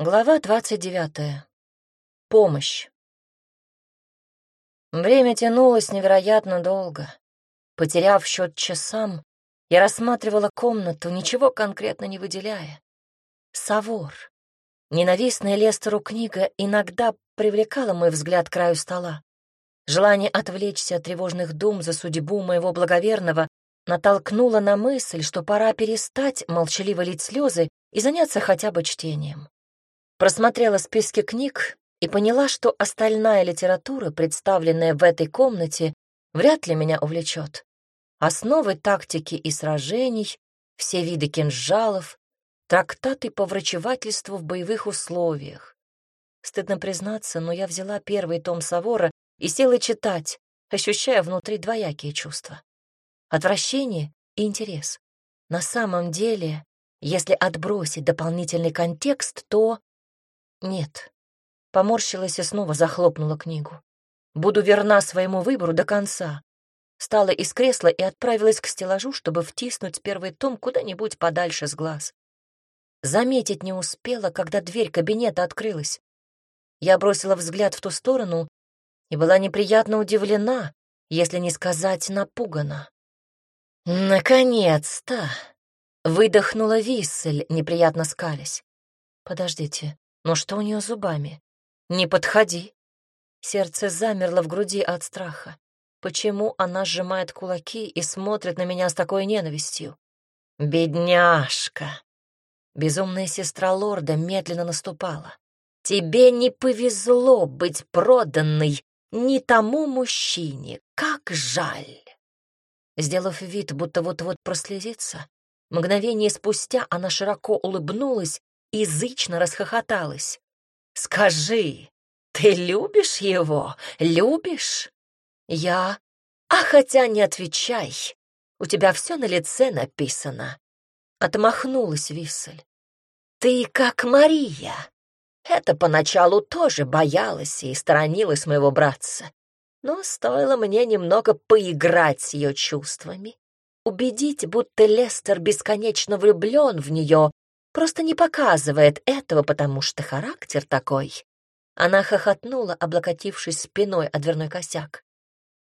Глава двадцать девятая. Помощь. Время тянулось невероятно долго. Потеряв счет часам, я рассматривала комнату, ничего конкретно не выделяя. Савор. Ненавистная Лестеру книга иногда привлекала мой взгляд к краю стола. Желание отвлечься от тревожных дум за судьбу моего благоверного натолкнуло на мысль, что пора перестать молчаливо лить слезы и заняться хотя бы чтением. Просмотрела списки книг и поняла, что остальная литература, представленная в этой комнате, вряд ли меня увлечет. Основы тактики и сражений, все виды кинжалов, трактаты по врачевательству в боевых условиях. Стыдно признаться, но я взяла первый том Савора и села читать, ощущая внутри двоякие чувства. Отвращение и интерес. На самом деле, если отбросить дополнительный контекст, то нет. Поморщилась и снова захлопнула книгу. Буду верна своему выбору до конца. Встала из кресла и отправилась к стеллажу, чтобы втиснуть первый том куда-нибудь подальше с глаз. Заметить не успела, когда дверь кабинета открылась. Я бросила взгляд в ту сторону и была неприятно удивлена, если не сказать напугана. «Наконец-то!» — выдохнула Виссель, неприятно скалясь. «Подождите, но что у нее зубами? Не подходи. Сердце замерло в груди от страха. Почему она сжимает кулаки и смотрит на меня с такой ненавистью? Бедняжка! Безумная сестра лорда медленно наступала. Тебе не повезло быть проданной ни тому мужчине. Как жаль! Сделав вид, будто вот-вот прослезится, мгновение спустя она широко улыбнулась язычно расхохоталась. «Скажи, ты любишь его? Любишь?» «Я... А хотя не отвечай, у тебя все на лице написано». Отмахнулась Виссель. «Ты как Мария. Это поначалу тоже боялась и сторонилась моего братца. Но стоило мне немного поиграть с ее чувствами, убедить, будто Лестер бесконечно влюблен в нее Просто не показывает этого, потому что характер такой. Она хохотнула, облокотившись спиной о дверной косяк.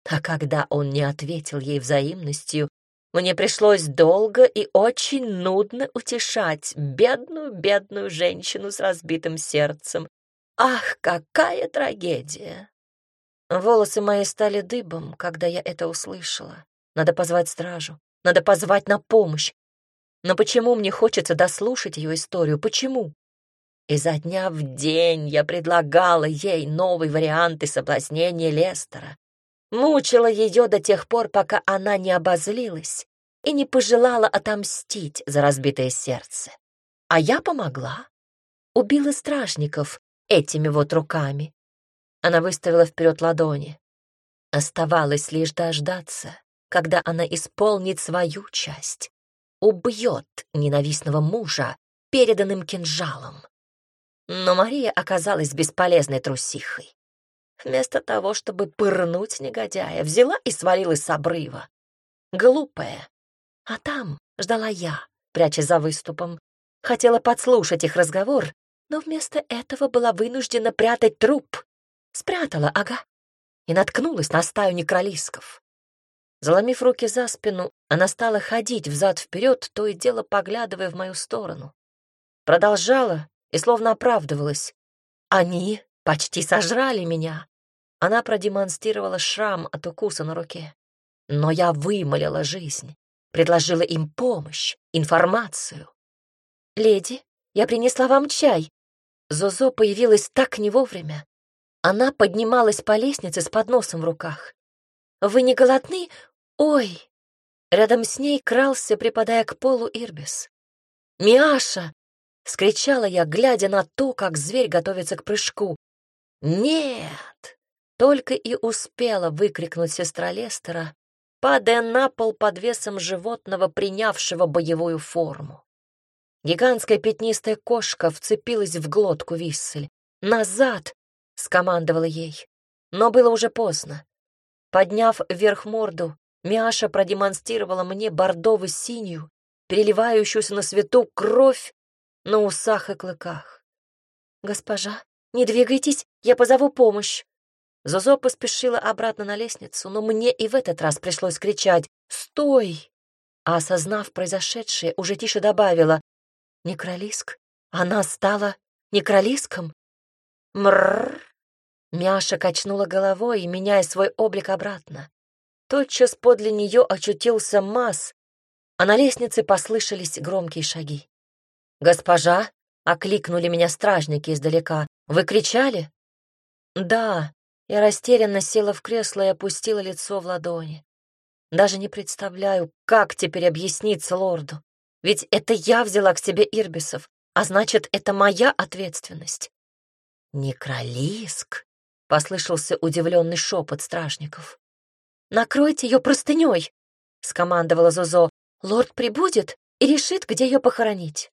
А когда он не ответил ей взаимностью, мне пришлось долго и очень нудно утешать бедную-бедную женщину с разбитым сердцем. Ах, какая трагедия! Волосы мои стали дыбом, когда я это услышала. Надо позвать стражу, надо позвать на помощь. Но почему мне хочется дослушать ее историю? Почему? Изо дня в день я предлагала ей новые варианты соблазнения Лестера. Мучила ее до тех пор, пока она не обозлилась и не пожелала отомстить за разбитое сердце. А я помогла. Убила стражников этими вот руками. Она выставила вперед ладони. Оставалось лишь дождаться, когда она исполнит свою часть убьет ненавистного мужа переданным кинжалом. Но Мария оказалась бесполезной трусихой. Вместо того, чтобы пырнуть негодяя, взяла и свалилась с обрыва. Глупая. А там ждала я, пряча за выступом. Хотела подслушать их разговор, но вместо этого была вынуждена прятать труп. Спрятала, ага, и наткнулась на стаю некролисков. Заломив руки за спину, она стала ходить взад-вперед, то и дело поглядывая в мою сторону. Продолжала и словно оправдывалась. «Они почти сожрали меня!» Она продемонстрировала шрам от укуса на руке. Но я вымолила жизнь, предложила им помощь, информацию. «Леди, я принесла вам чай». Зозо появилась так не вовремя. Она поднималась по лестнице с подносом в руках. «Вы не голодны? Ой!» Рядом с ней крался, припадая к полу Ирбис. «Миаша!» — скричала я, глядя на то, как зверь готовится к прыжку. «Нет!» — только и успела выкрикнуть сестра Лестера, падая на пол под весом животного, принявшего боевую форму. Гигантская пятнистая кошка вцепилась в глотку Виссель. «Назад!» — скомандовала ей. Но было уже поздно. Подняв вверх морду, Мяша продемонстрировала мне бордово-синюю, переливающуюся на свету кровь на усах и клыках. «Госпожа, не двигайтесь, я позову помощь!» Зозо поспешила обратно на лестницу, но мне и в этот раз пришлось кричать «Стой!» А осознав произошедшее, уже тише добавила «Некролиск? Она стала некролиском?» «Мрррр!» Мяша качнула головой, меняя свой облик обратно. Тотчас подле нее очутился Мас, а на лестнице послышались громкие шаги. «Госпожа!» — окликнули меня стражники издалека. «Вы кричали?» «Да», я растерянно села в кресло и опустила лицо в ладони. Даже не представляю, как теперь объясниться лорду. Ведь это я взяла к себе Ирбисов, а значит, это моя ответственность. «Некролиск!» — послышался удивленный шепот стражников. «Накройте ее простыней!» — скомандовала Зозо. «Лорд прибудет и решит, где ее похоронить».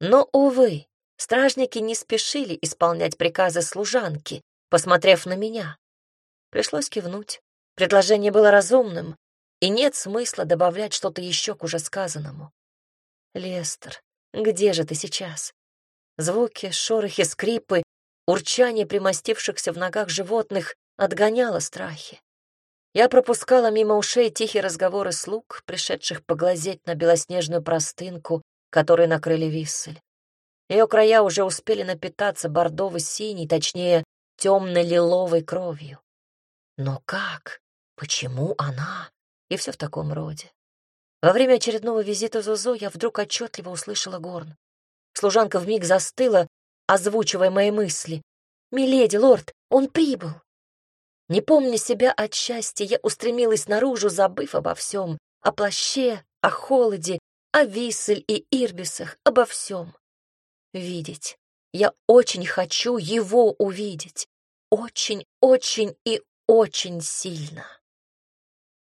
Но, увы, стражники не спешили исполнять приказы служанки, посмотрев на меня. Пришлось кивнуть. Предложение было разумным, и нет смысла добавлять что-то еще к уже сказанному. «Лестер, где же ты сейчас?» Звуки, шорохи, скрипы, урчание примостившихся в ногах животных отгоняло страхи. Я пропускала мимо ушей тихие разговоры слуг, пришедших поглазеть на белоснежную простынку, которой накрыли виссель. Ее края уже успели напитаться бордово-синей, точнее, темно-лиловой кровью. Но как? Почему она? И все в таком роде. Во время очередного визита Зузо я вдруг отчетливо услышала горн. Служанка вмиг застыла, озвучивая мои мысли. «Миледи, лорд, он прибыл!» Не помня себя от счастья, я устремилась наружу, забыв обо всем, о плаще, о холоде, о Виссель и Ирбисах, обо всем. Видеть. Я очень хочу его увидеть. Очень, очень и очень сильно.